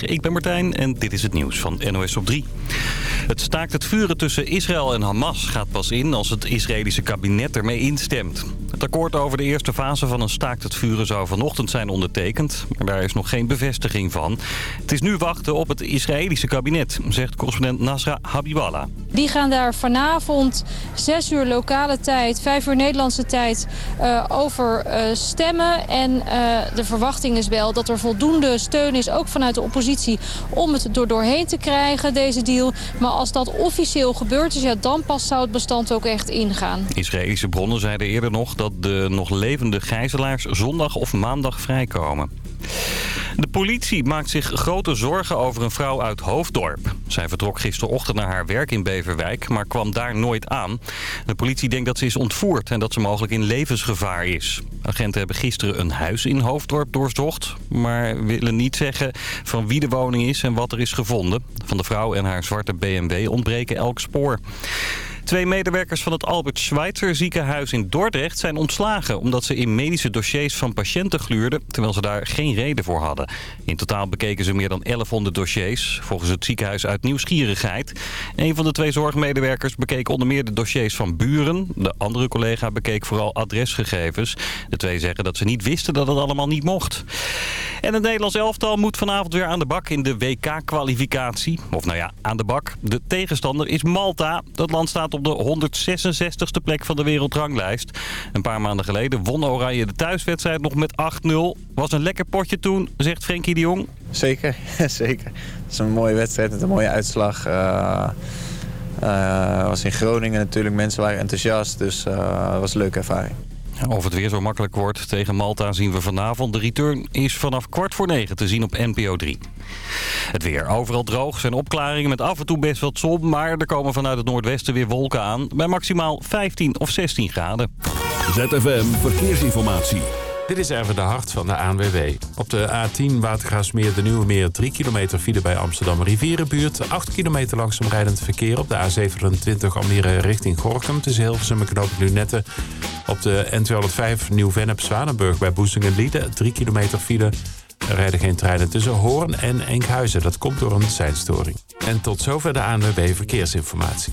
Ik ben Martijn en dit is het nieuws van NOS op 3. Het staakt het vuren tussen Israël en Hamas gaat pas in als het Israëlische kabinet ermee instemt. Het akkoord over de eerste fase van een staakt het vuren zou vanochtend zijn ondertekend, maar daar is nog geen bevestiging van. Het is nu wachten op het Israëlische kabinet, zegt correspondent Nasra Habiballah. Die gaan daar vanavond 6 uur lokale tijd, 5 uur Nederlandse tijd uh, over uh, stemmen. En uh, de verwachting is wel dat er voldoende steun is, ook vanuit de oppositie, om het door doorheen te krijgen, deze deal. Maar als dat officieel gebeurd is, ja, dan pas zou het bestand ook echt ingaan. Israëlische bronnen zeiden eerder nog dat de nog levende gijzelaars zondag of maandag vrijkomen. De politie maakt zich grote zorgen over een vrouw uit Hoofddorp. Zij vertrok gisterochtend naar haar werk in Beverwijk, maar kwam daar nooit aan. De politie denkt dat ze is ontvoerd en dat ze mogelijk in levensgevaar is. Agenten hebben gisteren een huis in Hoofddorp doorzocht... maar willen niet zeggen van wie de woning is en wat er is gevonden. Van de vrouw en haar zwarte BMW ontbreken elk spoor. Twee medewerkers van het Albert Schweitzer ziekenhuis in Dordrecht zijn ontslagen... omdat ze in medische dossiers van patiënten gluurden... terwijl ze daar geen reden voor hadden. In totaal bekeken ze meer dan 1100 dossiers... volgens het ziekenhuis uit nieuwsgierigheid. Een van de twee zorgmedewerkers bekeek onder meer de dossiers van buren. De andere collega bekeek vooral adresgegevens. De twee zeggen dat ze niet wisten dat het allemaal niet mocht. En het Nederlands elftal moet vanavond weer aan de bak in de WK-kwalificatie. Of nou ja, aan de bak. De tegenstander is Malta. Dat land staat op de 166ste plek van de wereldranglijst. Een paar maanden geleden won Oranje de thuiswedstrijd nog met 8-0. Was een lekker potje toen, zegt Frenkie de Jong. Zeker, zeker. Het is een mooie wedstrijd met een mooie uitslag. Uh, was in Groningen natuurlijk, mensen waren enthousiast. Dus het was een leuke ervaring. Of het weer zo makkelijk wordt tegen Malta zien we vanavond. De return is vanaf kwart voor negen te zien op NPO 3. Het weer overal droog zijn opklaringen met af en toe best wat zon. Maar er komen vanuit het noordwesten weer wolken aan. Bij maximaal 15 of 16 graden. ZFM Verkeersinformatie. Dit is even de hart van de ANWB. Op de A10 Watergraafsmeer de Nieuwe Meer 3 kilometer file bij Amsterdam Rivierenbuurt. 8 kilometer langzaam rijdend verkeer op de A27 Almere richting Gorkum. Tussen Hilversum en Knoop Lunette. Op de N205 Nieuw-Vennep Zwanenburg bij Boezingen-Lieden. 3 kilometer file. Er rijden geen treinen tussen Hoorn en Enkhuizen. Dat komt door een seinstoring. En tot zover de ANWB Verkeersinformatie.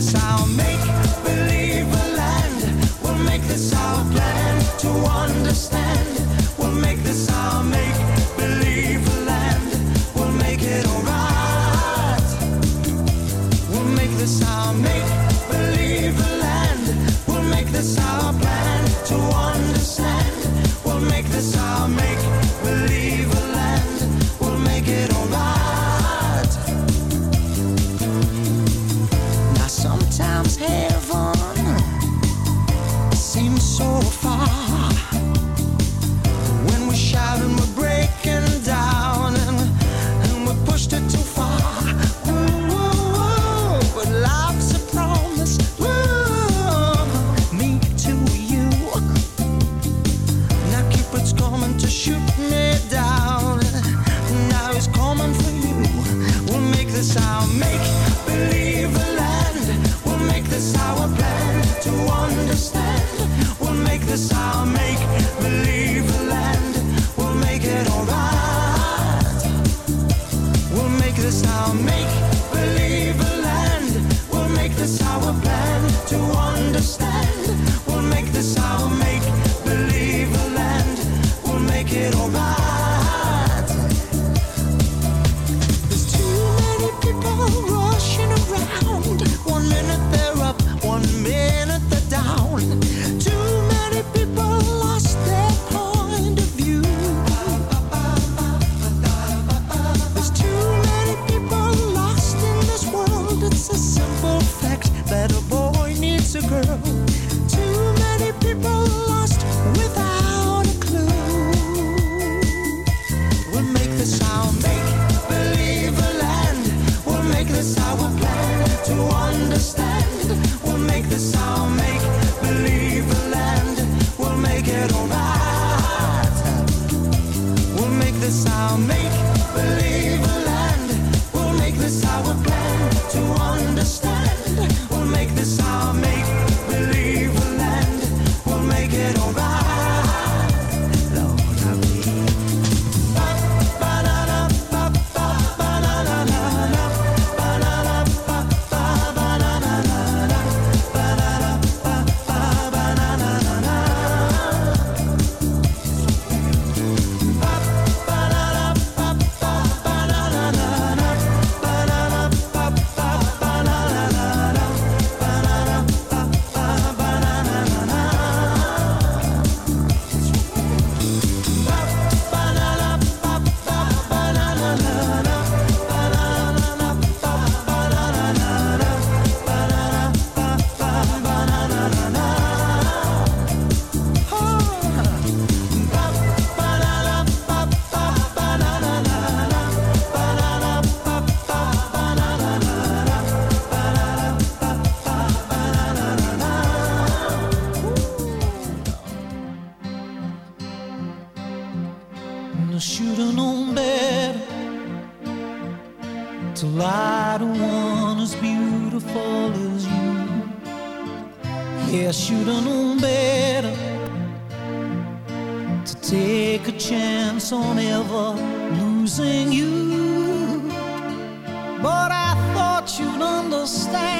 side. will stand.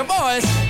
your boys.